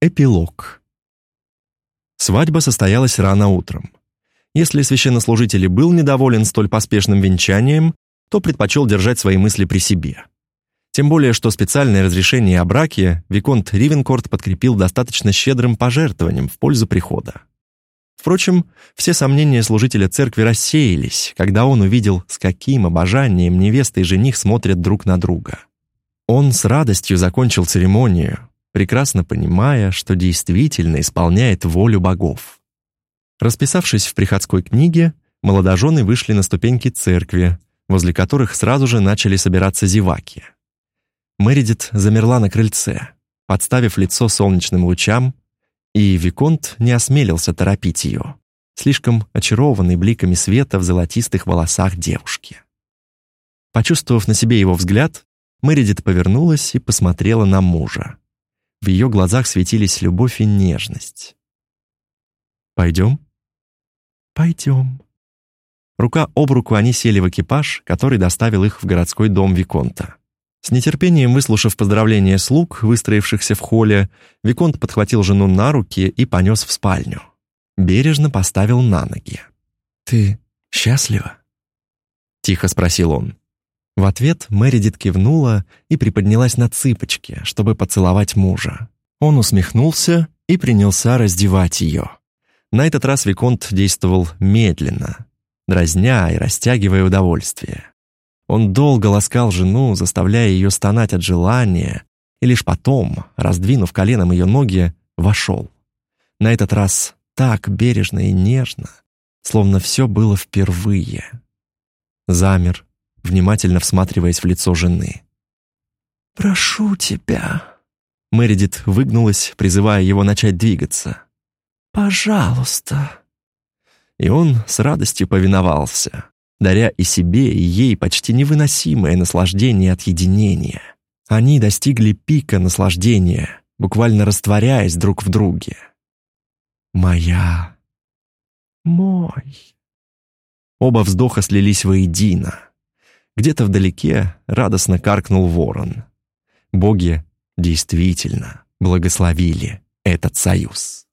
Эпилог. Свадьба состоялась рано утром. Если священнослужитель был недоволен столь поспешным венчанием, то предпочел держать свои мысли при себе. Тем более, что специальное разрешение о браке Виконт Ривенкорт подкрепил достаточно щедрым пожертвованием в пользу прихода. Впрочем, все сомнения служителя церкви рассеялись, когда он увидел, с каким обожанием невеста и жених смотрят друг на друга. Он с радостью закончил церемонию, прекрасно понимая, что действительно исполняет волю богов. Расписавшись в приходской книге, молодожены вышли на ступеньки церкви, возле которых сразу же начали собираться зеваки. Мэридит замерла на крыльце, подставив лицо солнечным лучам, и Виконт не осмелился торопить ее, слишком очарованный бликами света в золотистых волосах девушки. Почувствовав на себе его взгляд, Мэридит повернулась и посмотрела на мужа. В ее глазах светились любовь и нежность. «Пойдем?» «Пойдем». Рука об руку они сели в экипаж, который доставил их в городской дом Виконта. С нетерпением выслушав поздравления слуг, выстроившихся в холле, Виконт подхватил жену на руки и понес в спальню. Бережно поставил на ноги. «Ты счастлива?» — тихо спросил он. В ответ Мэридит кивнула и приподнялась на цыпочки, чтобы поцеловать мужа. Он усмехнулся и принялся раздевать ее. На этот раз Виконт действовал медленно, дразня и растягивая удовольствие. Он долго ласкал жену, заставляя ее стонать от желания, и лишь потом, раздвинув коленом ее ноги, вошел. На этот раз так бережно и нежно, словно все было впервые. Замер, внимательно всматриваясь в лицо жены. «Прошу тебя». Мэридит выгнулась, призывая его начать двигаться. «Пожалуйста». И он с радостью повиновался, даря и себе, и ей почти невыносимое наслаждение от единения. Они достигли пика наслаждения, буквально растворяясь друг в друге. «Моя», «мой». Оба вздоха слились воедино. Где-то вдалеке радостно каркнул ворон. Боги действительно благословили этот союз.